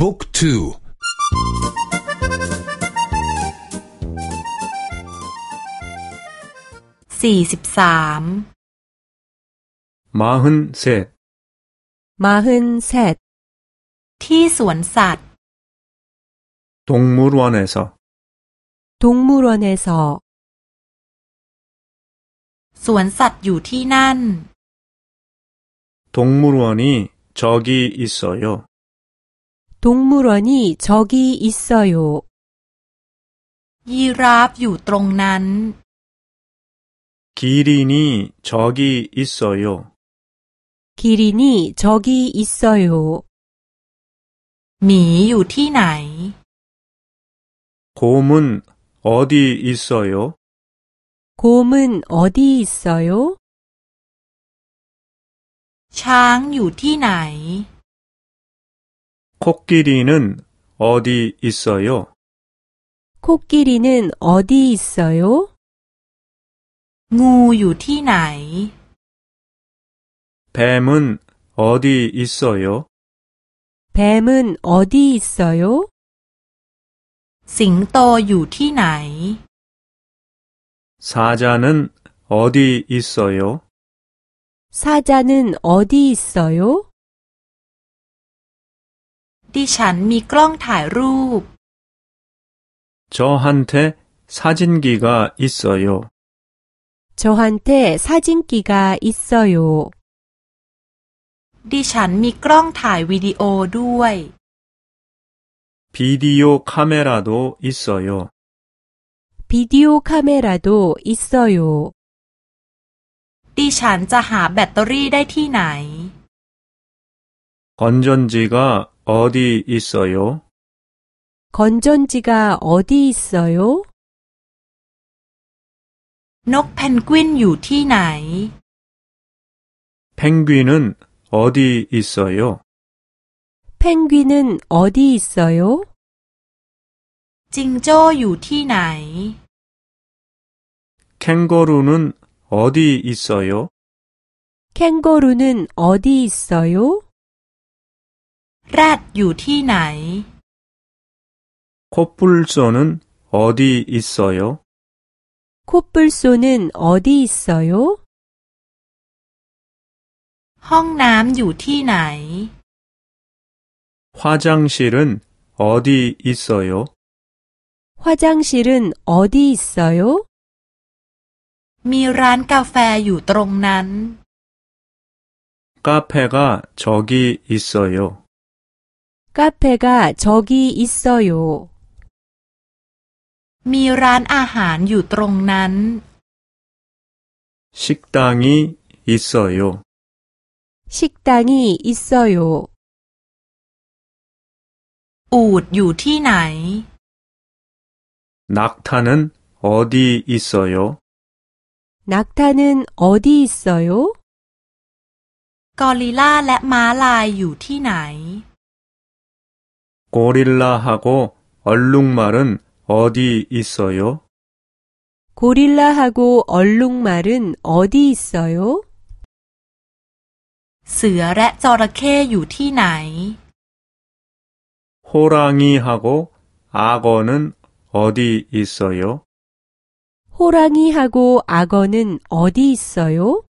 บุ๊กทูสี่สิบสามมาหนเซตมาหนเซตที่สวนสัตว์동물원에서 동물원에서สวนสัตว์อยู่ที่นั่น 동물원이저기있어요 동물원이저기있어요ยีราฟอยู่ตรงนั้น 기린이저기있어요 기린이저기있어요หมีอยู่ที่ไหน 곰은어디있어요 곰은어디있어요ช้างอยู่ที่ไหน 코끼리는 어디 있어요 코끼리는 어디 있어요 งูอยู่ที่ไหน 뱀은 어디 있어요 뱀은 어디 있어요 สิงโตอยู่ที่ไหน 사자는 어디 있어요 사자는 어디 있어요 ดิฉันมีกล้องถ่ายรูป 저한테 사진기가 있어요 저한테 사진기가 있어요 ดิฉันมีกล้องถ่ายวิดีโอด้วย 비디오 카메라도 있어요 비디오 카메라도 있어요 ดิฉันจะหาแบตเตอรี่ได้ที่ไหน 건전지가 어디 있어요 건전지가 어디 있어요 นกเพนกวินอยู่ที่ไหน 펭귄은 어디 있어요 펭귄은 어디 있어요 จิงโจ้อยู่ที่ไหน 캥거루는 어디 있어요 캥거루는 어디 있어요 แรดอยู่ที่ไหน 코뿔소는 어디 있어요 코뿔소는 어디 있어요 ห้องน้ำอยู่ที่ไหน 화장실은 어디 있어요 화장실은 어디 있어요 มีร้านกาแฟอยู่ตรงนั้น 카페가 저기 있어요 카페가 저기 있어요 มีร้านอาหารอยู่ตรงนั้น 식당이 있어요 식당이 있어요 อูดอยู่ที่ไหน 낙타는 어디 있어요 낙타는 어디 있어요 กอริลลาและม้าลายอยู่ที่ไหน 고릴라하고 얼룩말은 어디 있어요 고릴라하고 얼룩말은 어디 있어요 เสือและจระเข้อยู่ที่ไหน 호랑이하고 악어는 어디 있어요 호랑이하고 악어는 어디 있어요?